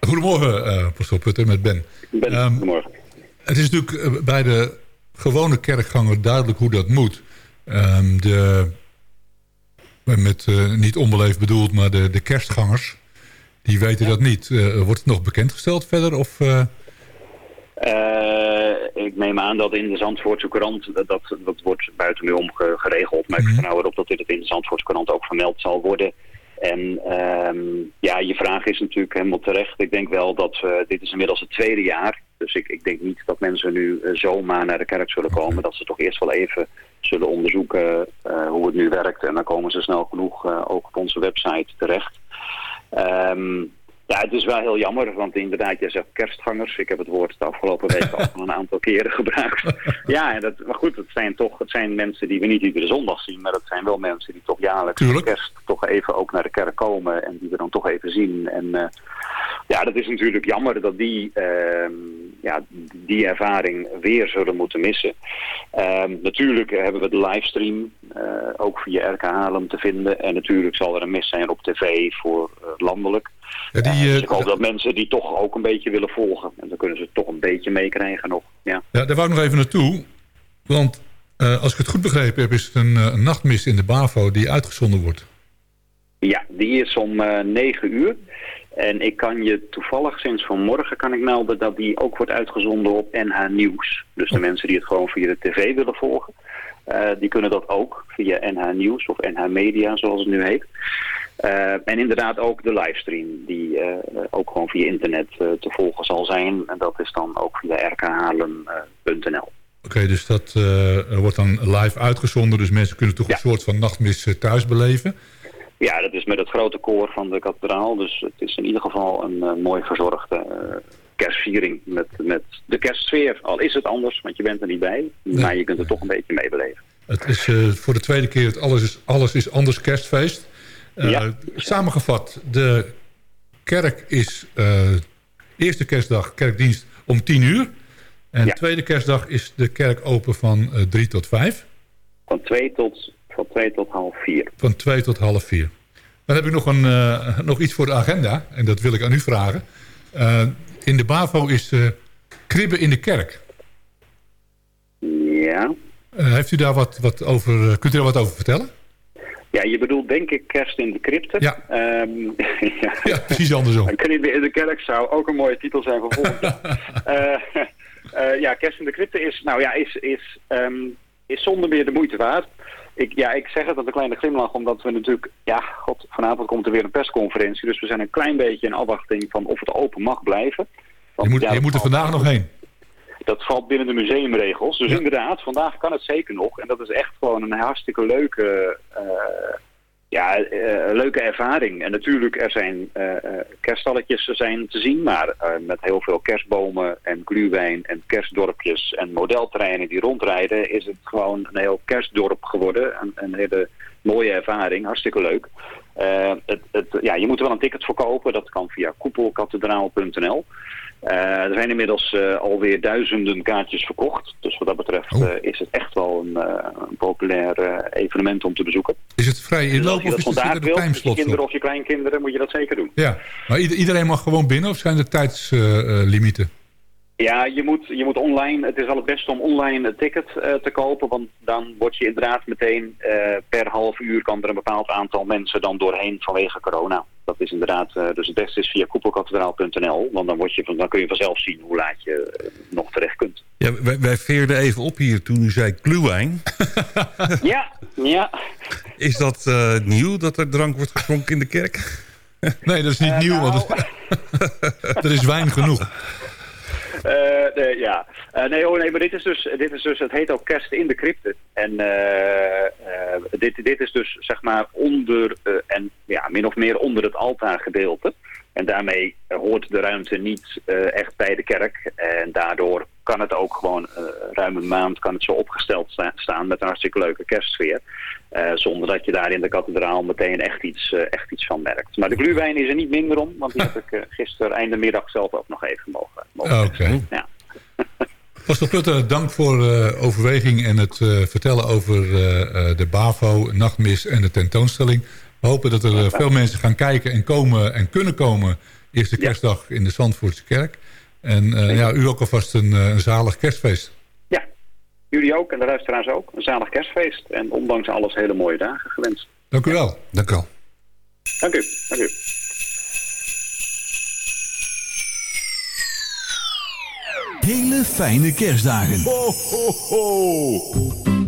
Goedemorgen, eh Pastor Putter, met Ben. Ben, Ehm, goedemorgen. Het is natuurlijk eh, bij de gewone kerkganger duidelijk hoe dat moet. Ehm, de, met eh, niet onbeleefd bedoeld, maar de, de kerstgangers, die weten dat niet. Eh, wordt het nog bekendgesteld verder? Of, eh, Eh, ik neem aan dat in de Zandvoortse krant, dat, dat, wordt buiten nu om ge- geregeld. Maar ik vertrouw erop dat dit in de Zandvoortse krant ook vermeld zal worden. En ehm, ja, je vraag is natuurlijk helemaal terecht. Ik denk wel dat we, dit is inmiddels het tweede jaar. Dus ik, ik denk niet dat mensen nu eh, zomaar naar de kerk zullen komen. Dat ze toch eerst wel even zullen onderzoeken eh, hoe het nu werkt. En dan komen ze snel genoeg eh, ook op onze website terecht. Ehm, ja, het is wel heel jammer, want inderdaad, jij zegt kerstgangers. Ik heb het woord de afgelopen weken al een aantal keren gebruikt. Ja, dat, maar goed, het zijn toch het zijn mensen die we niet iedere zondag zien, maar het zijn wel mensen die toch jaarlijks voor kerst toch even ook naar de kerk komen en die we dan toch even zien. En eh, ja, dat is natuurlijk jammer dat die, ehm, ja, die ervaring weer zullen moeten missen. Ehm, natuurlijk hebben we de livestream eh, ook via RK Haarlem te vinden. En natuurlijk zal er een mis zijn op tv voor eh, landelijk. Ja, die, dus eh, ik hoop dat mensen die toch ook een beetje willen volgen. En dan kunnen ze het toch een beetje meekrijgen nog. Ja. ja, daar wou ik nog even naartoe. Want eh, als ik het goed begrepen heb, is het een, eh, een nachtmis in de BAVO die uitgezonden wordt. Ja, die is om eh 9 uur. En ik kan je toevallig sinds vanmorgen kan ik melden dat die ook wordt uitgezonden op NH Nieuws. Dus de mensen die het gewoon via de tv willen volgen, die kunnen dat ook via NH Nieuws of NH Media zoals het nu heet. Eh, en inderdaad ook de livestream die eh, ook gewoon via internet eh, te volgen zal zijn. En dat is dan ook via rkhalem.nl. Oké, dus dat wordt dan live uitgezonden. Dus mensen kunnen toch een soort van nachtmis thuis beleven. Ja, dat is met het grote koor van de kathedraal. Dus het is in ieder geval een mooi verzorgde kerstviering met, met de kerstsfeer. Al is het anders, want je bent er niet bij. Maar je kunt het toch een beetje meebeleven. Het is voor de tweede keer het Alles is, alles is Anders kerstfeest. Eh, Ja. Samengevat, de kerk is eh, eerste kerstdag kerkdienst om 10 uur. En tweede kerstdag is de kerk open van eh 3 tot 5. Van 2 tot, van 2 tot half 4. Van 2 tot half 4. Dan heb ik nog, een, nog iets voor de agenda. En dat wil ik aan u vragen. In de BAVO is kribben in de kerk. Ja. Heeft u daar wat, wat over, kunt u daar wat over vertellen? Ja, je bedoelt denk ik kerst in de crypte. Ja. Ehm, ja. ja, precies andersom. Kribbe in de kerk zou ook een mooie titel zijn voor volgend jaar. Eh, eh, ja, kerst in de crypte is, nou ja, is, is, ehm, is zonder meer de moeite waard. Ik, ja, ik zeg het met een kleine glimlach, omdat we natuurlijk... Ja, god, vanavond komt er weer een persconferentie. Dus we zijn een klein beetje in afwachting van of het open mag blijven. Want, Je moet, ja, je moet er vandaag nog heen. Dat valt binnen de museumregels. Dus inderdaad, vandaag kan het zeker nog. En dat is echt gewoon een hartstikke leuke, eh, ja, eh, leuke ervaring. En natuurlijk, er zijn eh, kerststalletjes zijn te zien, maar met heel veel kerstbomen en gluwijn en kerstdorpjes en modeltreinen die rondrijden, is het gewoon een heel kerstdorp geworden. Een, een hele mooie ervaring, hartstikke leuk. Het, het, ja, je moet er wel een ticket voor kopen, dat kan via koepelkathedraal.nl. Eh, er zijn inmiddels eh, alweer duizenden kaartjes verkocht. Dus wat dat betreft Oh. eh, is het echt wel een, een populair evenement om te bezoeken. Is het vrij Dus je of is het een timeslot kinderen of je kleinkinderen, moet je dat zeker doen. Ja, maar ieder- iedereen mag gewoon binnen of zijn er tijdslimieten? Ja, je moet, je moet online, het is al het beste om online een ticket eh, te kopen, want dan word je inderdaad meteen eh, per half uur kan er een bepaald aantal mensen dan doorheen vanwege corona. Dat is inderdaad, eh, dus het beste is via koepelkathedraal.nl, want dan, word je, dan kun je vanzelf zien hoe laat je nog terecht kunt. Ja, wij, wij veerden even op hier toen u zei gluwijn. ja, ja. Is dat eh, nieuw dat er drank wordt geschonken in de kerk? Nee, dat is niet nieuw, want er is wijn genoeg. Eh, ja. Eh, nee, oh, nee, maar dit is, dus, dit is dus, het heet ook kerst in de crypte. En eh, dit, dit is dus, zeg maar, onder, en ja, min of meer onder het altaargedeelte. En daarmee hoort de ruimte niet echt bij de kerk. En daardoor kan het ook gewoon eh, ruim een maand kan het zo opgesteld sta- staan met een hartstikke leuke kerstsfeer. Eh, zonder dat je daar in de kathedraal meteen echt iets, eh, echt iets van merkt. Maar de gluwijn is er niet minder om, want die heb ik gisteren einde middag zelf ook nog even mogen. mogen Oké. Ja. Pastor Putter, dank voor overweging en het vertellen over de BAVO, nachtmis en de tentoonstelling. We hopen dat er veel mensen gaan kijken en komen en kunnen komen eerste kerstdag in de Zandvoortse kerk. En eh, ja, u ook alvast een, eh, een zalig kerstfeest. Ja, jullie ook en de luisteraars ook. Een zalig kerstfeest en ondanks alles hele mooie dagen gewenst. Dank u wel. Dank u wel. Dank u. Dank u. Hele fijne kerstdagen. Ho, ho, ho.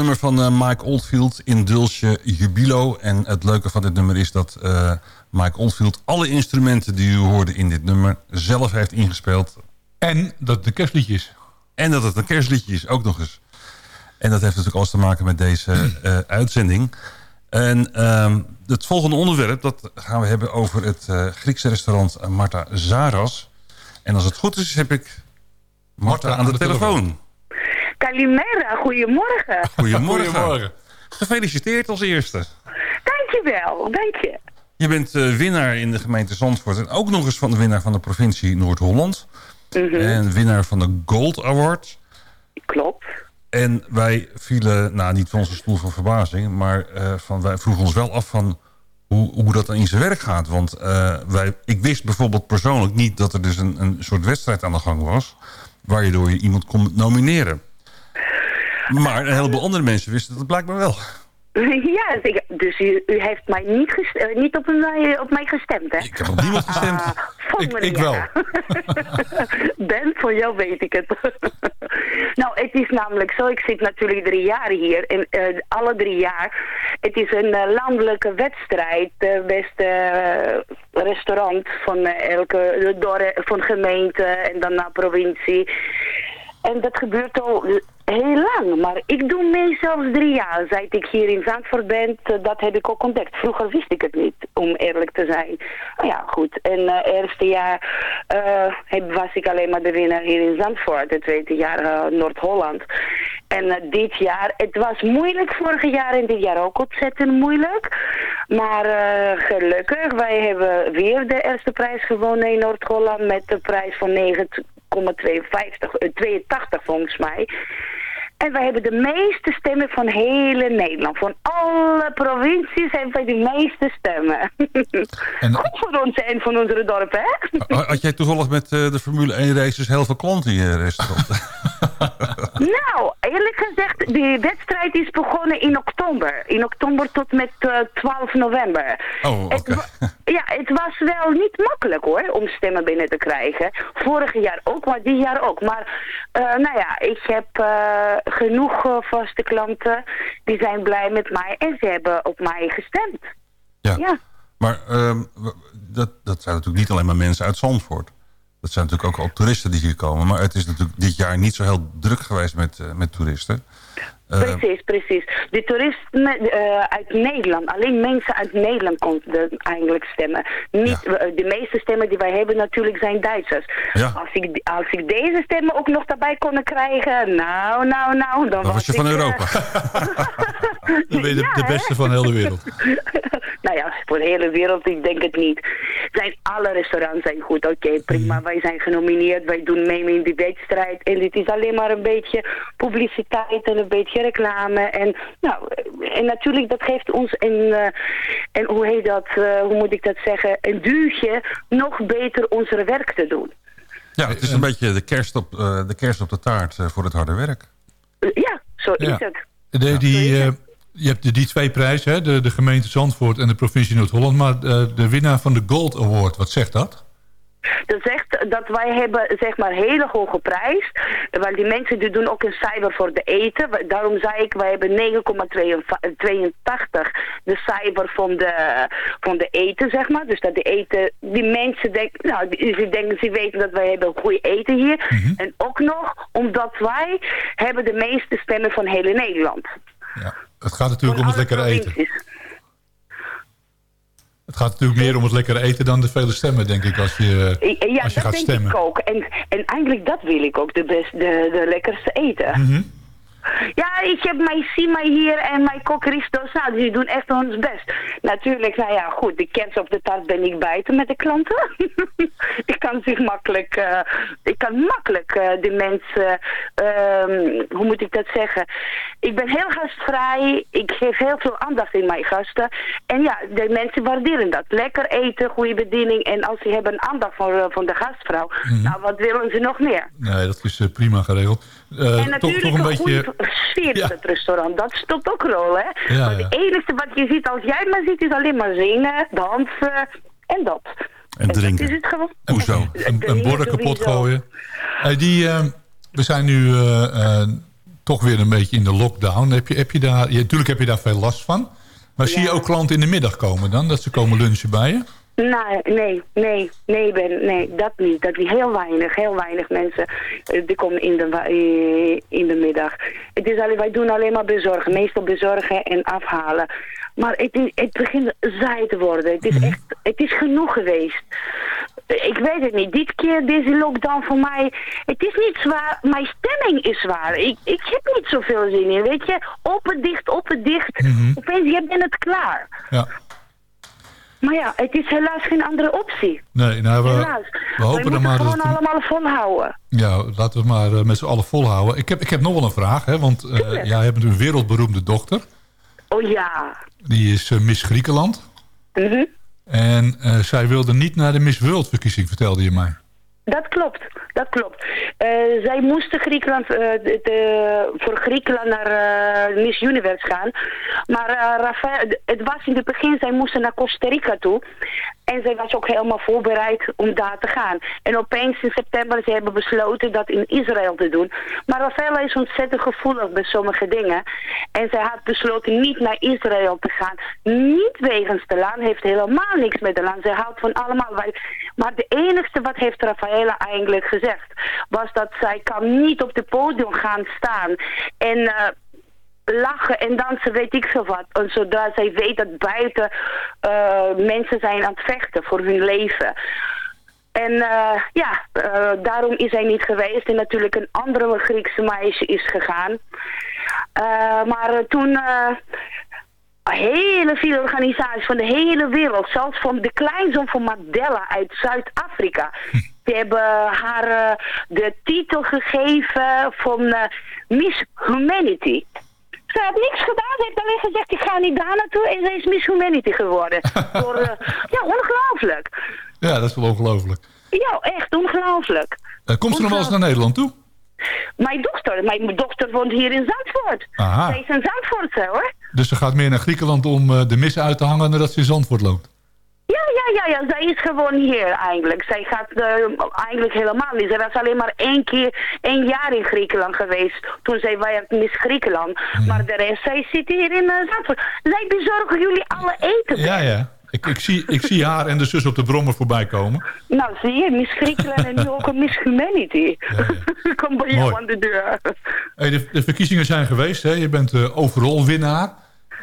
Nummer van eh, Mike Oldfield in Dulce Jubilo. En het leuke van dit nummer is dat eh, Mike Oldfield... alle instrumenten die u hoorde in dit nummer zelf heeft ingespeeld. En dat het een kerstliedje is. En dat het een kerstliedje is, ook nog eens. En dat heeft natuurlijk alles te maken met deze eh, uitzending. En ehm, het volgende onderwerp, dat gaan we hebben over het Griekse restaurant Marta Zaras. En als het goed is, heb ik Marta, aan, de, telefoon. Kalimera, goedemorgen. Goedemorgen. Gefeliciteerd als eerste. Dankjewel, dank je. Je bent eh, winnaar in de gemeente Zandvoort en ook nog eens van de winnaar van de provincie Noord-Holland. Mhm. En winnaar van de Gold Award. Klopt. En wij vielen, nou niet van onze stoel van verbazing, maar eh, van, wij vroegen ons wel af van hoe, hoe dat dan in zijn werk gaat. Want eh, wij, ik wist bijvoorbeeld persoonlijk niet dat er dus een, een soort wedstrijd aan de gang was, waardoor je iemand kon nomineren. Maar een heleboel andere mensen wisten dat blijkbaar wel. Ja, dus u, u heeft mij niet, eh, niet op, mij, op mij gestemd, hè? Ik heb op niemand gestemd. ik, ik wel. ben, voor jou weet ik het. nou, het is namelijk zo, ik zit natuurlijk drie jaar hier. En eh, alle drie jaar, het is een eh, landelijke wedstrijd. De beste eh, restaurant van eh, elke dorp, van gemeente en dan naar provincie. En dat gebeurt al heel lang. Maar ik doe mee zelfs drie jaar. Seit ik hier in Zandvoort ben, eh, dat heb ik ook ontdekt. Vroeger wist ik het niet, om eerlijk te zijn. Nou ja, goed. En het eerste jaar eh, was ik alleen maar de winnaar hier in Zandvoort. Het tweede jaar eh, Noord-Holland. En eh, dit jaar, het was moeilijk vorig jaar en dit jaar ook ontzettend moeilijk. Maar eh, gelukkig, wij hebben weer de eerste prijs gewonnen in Noord-Holland met de prijs van 9,52, eh, 82 volgens mij. En wij hebben de meeste stemmen van hele Nederland. Van alle provincies hebben wij de meeste stemmen. Goed voor ons en van onze dorpen, hè? Ha- Had jij toevallig met eh, de Formule 1 races heel veel klanten in je restaurant? Nou, eerlijk gezegd, die wedstrijd is begonnen in oktober. In oktober tot met eh, 12 november. Oh, oké. Ja, het was wel niet makkelijk hoor, om stemmen binnen te krijgen. Vorig jaar ook, maar dit jaar ook. Maar eh, nou ja, ik heb eh, genoeg eh, vaste klanten. Die zijn blij met mij en ze hebben op mij gestemd. Ja. Ja. Maar ehm, dat, dat zijn natuurlijk niet alleen maar mensen uit Zandvoort. Dat zijn natuurlijk ook al toeristen die hier komen. Maar het is natuurlijk dit jaar niet zo heel druk geweest met, met toeristen. Eh, Precies, precies. De toeristen eh, uit Nederland, alleen mensen uit Nederland konden eigenlijk stemmen. Niet, eh, de meeste stemmen die wij hebben natuurlijk zijn Duitsers. Ja. Als, ik, als ik deze stemmen ook nog daarbij kon krijgen, nou, nou, nou, dan, dan was je van ik, Europa. Dan ben je de, de beste van heel de wereld. nou ja, voor de hele wereld, ik denk het niet. Zijn, alle restaurants zijn goed, oké, prima. Mhm. Wij zijn genomineerd, wij doen mee in die wedstrijd. En dit is alleen maar een beetje publiciteit en een beetje reclame. En, nou, en natuurlijk, dat geeft ons een, eh, en hoe heet dat, eh, hoe moet ik dat zeggen, een duwtje nog beter ons werk te doen. ja, het is een beetje de kerst op, eh, de, kerst op de taart eh, voor het harde werk. Ja, zo Ja. is het. De, die, eh, je hebt de- die twee prijzen, hè? De, de gemeente Zandvoort en de provincie Noord-Holland. Maar eh, de winnaar van de Gold Award, wat zegt dat? Dat zegt dat wij hebben zeg maar hele hoge prijs. Want die mensen die doen ook een cijfer voor de eten. Daarom zei ik, wij hebben 9,82 de cijfer van de, van de eten, zeg maar. Dus dat de eten, die mensen denken, nou, die, ze denken, ze weten dat wij hebben goed eten hier. En ook nog, omdat wij hebben de meeste stemmen van hele Nederland. Het gaat natuurlijk om het lekkere eten. Het gaat natuurlijk meer om het lekkere eten dan de vele stemmen, denk ik, als je, Ja, als je dat gaat denk stemmen. ik ook. En, en eigenlijk dat wil ik ook, de, best, de, de lekkerste eten. Mhm. Ja, ik heb mijn Sima hier en mijn kok Christos. Nou, die doen echt ons best. Natuurlijk, nou ja, goed, de kerst op de taart ben ik buiten met de klanten. ik kan zich makkelijk, eh, ik kan makkelijk eh, de mensen, ehm, hoe moet ik dat zeggen? Ik ben heel gastvrij, ik geef heel veel aandacht in mijn gasten. En ja, de mensen waarderen dat. Lekker eten, goede bediening. En als ze hebben aandacht voor, eh, van de gastvrouw, nou, wat willen ze nog meer? Nee, dat is prima geregeld. Eh, en toch, natuurlijk toch een een beetje... goede sfeer in het restaurant. Dat stopt ook rol, hè? Ja, het enige wat je ziet als jij maar ziet is alleen maar zingen, dansen en dat. En drinken. Is het gewoon? Hoezo? Een, een borden kapot gooien. Die, eh, we zijn nu eh, eh, toch weer een beetje in de lockdown. Heb je, heb je daar, je, natuurlijk heb je daar veel last van. Maar zie je ook klanten in de middag komen dan? Dat ze komen lunchen bij je? Nee, nee, nee, nee, ben, nee, dat niet. Dat niet. Heel weinig, heel weinig mensen eh, die komen in de, eh, in de middag. Het is alleen, wij doen alleen maar bezorgen, meestal bezorgen en afhalen. Maar het, het begint saai te worden. Het is echt, het is genoeg geweest. Ik weet het niet. Dit keer, deze lockdown voor mij, het is niet zwaar. Mijn stemming is zwaar. Ik, ik heb niet zoveel zin in, weet je. Open, dicht, open, dicht. Opeens, je bent het klaar. Ja. Maar ja, het is helaas geen andere optie. Nee, nou, we, helaas. we hopen we moeten maar dat gewoon het... allemaal volhouden. Ja, laten we het maar eh, met z'n allen volhouden. Ik heb, ik heb nog wel een vraag, hè, want eh Tuurlijk. jij hebt een wereldberoemde dochter. Oh ja. Die is eh, Miss Griekenland. Mhm. En eh, zij wilde niet naar de Miss World verkiezing, vertelde je mij. Dat klopt. Dat klopt. Eh, zij moesten Griekenland, eh, de- voor Griekenland naar eh, Miss Universe gaan. Maar Rafael, het was in het begin, zij moesten naar Costa Rica toe. En zij was ook helemaal voorbereid om daar te gaan. En opeens in september, ze hebben besloten dat in Israël te doen. Maar Rafaela is ontzettend gevoelig bij sommige dingen. En zij had besloten niet naar Israël te gaan. Niet wegens de land, heeft helemaal niks met de land. Zij houdt van allemaal. Maar de enigste wat heeft Rafaela eigenlijk gezegd, was dat zij kan niet op het podium gaan staan. En... eh, lachen en dansen, weet ik veel wat. En zodra zij weet dat buiten eh, mensen zijn aan het vechten voor hun leven. En eh, ja, daarom is hij niet geweest. En natuurlijk een andere Griekse meisje is gegaan. Maar toen... hele veel organisaties van de hele wereld, zelfs van de kleinzoon van Mandela uit Zuid-Afrika. Die hebben haar eh, de titel gegeven van eh, Miss Humanity. Ze heeft niks gedaan, ze heeft alleen gezegd ik ga niet daar naartoe en ze is Miss Humanity geworden. Door, eh, ja, ongelooflijk. Ja, dat is wel ongelooflijk. Ja, echt ongelooflijk. Komt ze nog wel eens naar Nederland toe? Mijn dochter, mijn dochter woont hier in Zandvoort. Aha. Zij is een Zandvoortse hoor. Dus ze gaat meer naar Griekenland om eh, de mis uit te hangen... nadat ze in Zandvoort loopt. Ja, ja, ja, ja, zij is gewoon hier eigenlijk. Zij gaat eh, eigenlijk helemaal niet. Zij was alleen maar één keer, één jaar in Griekenland geweest. Toen zij was Miss Griekenland. Maar de rest, zij zit hier in uh, Zandvoort. Zij bezorgen jullie alle eten. Ja, ja. Ik, ik, zie, ik zie haar en de zus op de brommer voorbij komen. Nou, zie je, Miss Griekenland en nu ook een Miss Humanity. Kom bij jou aan de deur. Hey, de, de verkiezingen zijn geweest. Hè? Je bent uh, overal winnaar.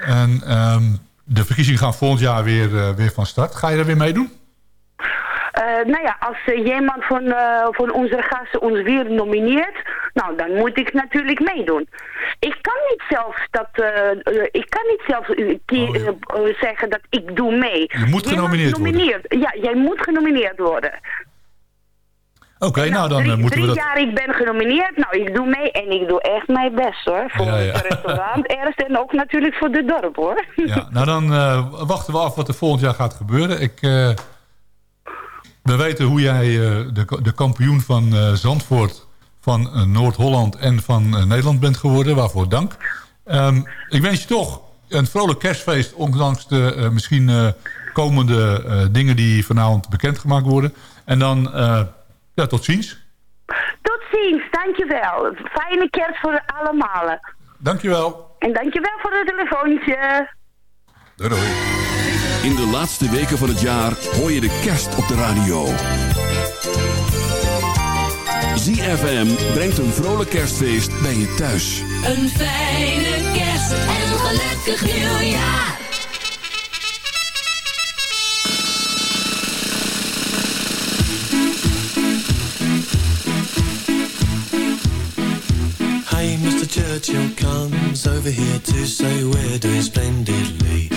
En ehm, de verkiezingen gaan volgend jaar weer, uh, weer van start. Ga je daar weer meedoen? Uh, nou ja, als uh, iemand van, uh, van onze gasten ons weer nomineert, nou dan moet ik natuurlijk meedoen. Ik kan niet zelf dat, ik kan niet zelf oh, zeggen dat ik doe mee. Je moet genomineerd worden. Ja, jij moet genomineerd worden. Oké, okay, nou, nou, dan drie, moeten drie we dat... jaar ik ben genomineerd, nou ik doe mee en ik doe echt mijn best hoor. Voor ja, ja. het restaurant eerst en ook natuurlijk voor de dorp hoor. Ja, nou dan wachten we af wat er volgend jaar gaat gebeuren. Ik... We weten hoe jij uh, de, de, kampioen van uh, Zandvoort, van uh, Noord-Holland en van Nederland bent geworden. Waarvoor dank. Um, ik wens je toch een vrolijk kerstfeest, ondanks de misschien komende dingen die vanavond bekendgemaakt worden. En dan ja, tot ziens. Tot ziens, dankjewel. Fijne kerst voor allemaal. Dankjewel. En dankjewel voor het telefoontje. Doei doei. In de laatste weken van het jaar hoor je de kerst op de radio. ZFM brengt een vrolijk kerstfeest bij je thuis. Een fijne kerst en een gelukkig nieuwjaar. Hey, Mr. Churchill comes over here to say we're doing splendidly.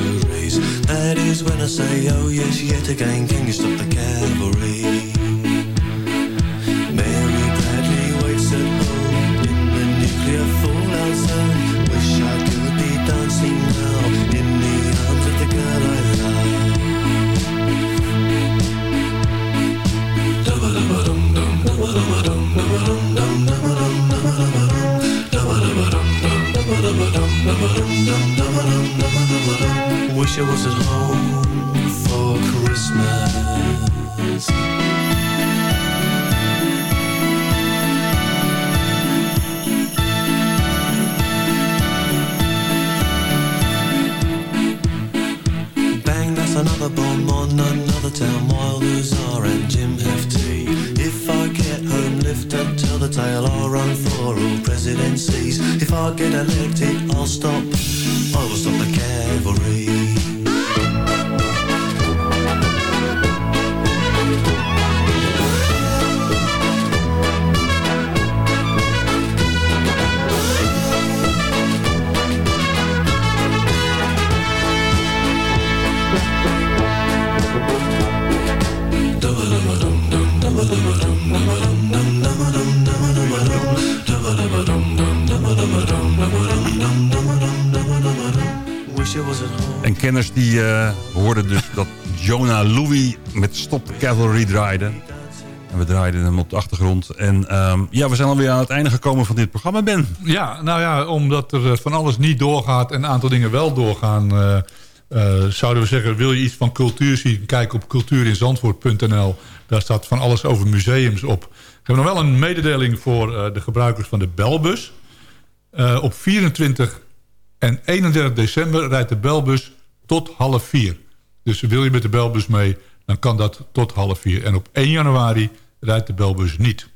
these centuries. That is when I say, oh yes, yet again, can you stop the cavalry? Wish was at home for Christmas. Bang, that's another bomb on another town while Luzar and Jim have tea. If I get home, lift up, tell the tale, I'll run for all presidencies. If I get elected, I'll stop, En kenners die eh, hoorden dus dat Jonah Louis met Stop the Cavalry draaide. En we draaiden hem op de achtergrond. En ehm, ja, we zijn alweer aan het einde gekomen van dit programma, Ben. Ja, nou ja, omdat er eh, van alles niet doorgaat en een aantal dingen wel doorgaan... eh, eh, zouden we zeggen, wil je iets van cultuur zien? Kijk op cultuurinzandvoort.nl. Daar staat van alles over museums op. We hebben nog wel een mededeling voor eh, de gebruikers van de belbus. Eh, op 24 en 31 december rijdt de belbus tot half vier. Dus wil je met de belbus mee, dan kan dat tot half vier. En op 1 januari rijdt de belbus niet.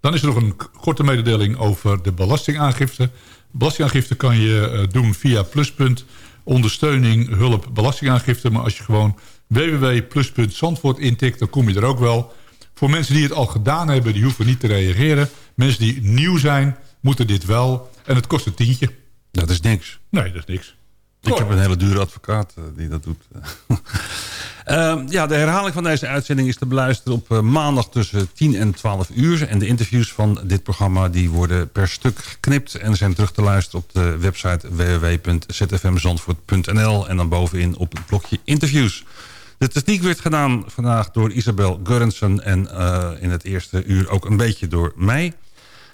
Dan is er nog een korte mededeling over de belastingaangifte. Belastingaangifte kan je eh, doen via pluspunt ondersteuning hulp belastingaangifte. Maar als je gewoon www.plus.zandvoort intikt, dan kom je er ook wel. Voor mensen die het al gedaan hebben, die hoeven niet te reageren. Mensen die nieuw zijn, moeten dit wel. En het kost een tientje. Dat is niks. Nee, dat is niks. Ik heb een hele dure advocaat eh, die dat doet. Ehm, ja, de herhaling van deze uitzending is te beluisteren op eh, maandag tussen 10 en 12 uur. En de interviews van dit programma die worden per stuk geknipt... en zijn terug te luisteren op de website www.zfmzandvoort.nl... en dan bovenin op het blokje interviews. De techniek werd gedaan vandaag door Isabel Gurrensen... en eh, in het eerste uur ook een beetje door mij...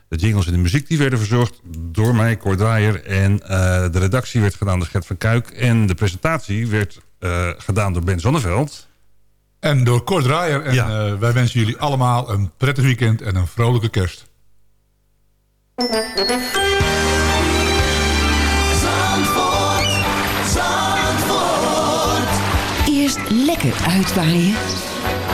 De jingles en de muziek die werden verzorgd door mij, Cor Draaier. En eh, de redactie werd gedaan door Gert van Kuik. En de presentatie werd eh, gedaan door Ben Zonneveld. En door Kort Draaier. En eh, wij wensen jullie allemaal een prettig weekend en een vrolijke kerst. Zandvoort, Zandvoort. Eerst lekker uitwaaien.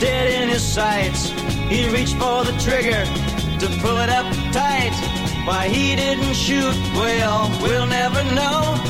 Dead in his sights. He reached for the trigger to pull it up tight. Why he didn't shoot, well, we'll never know.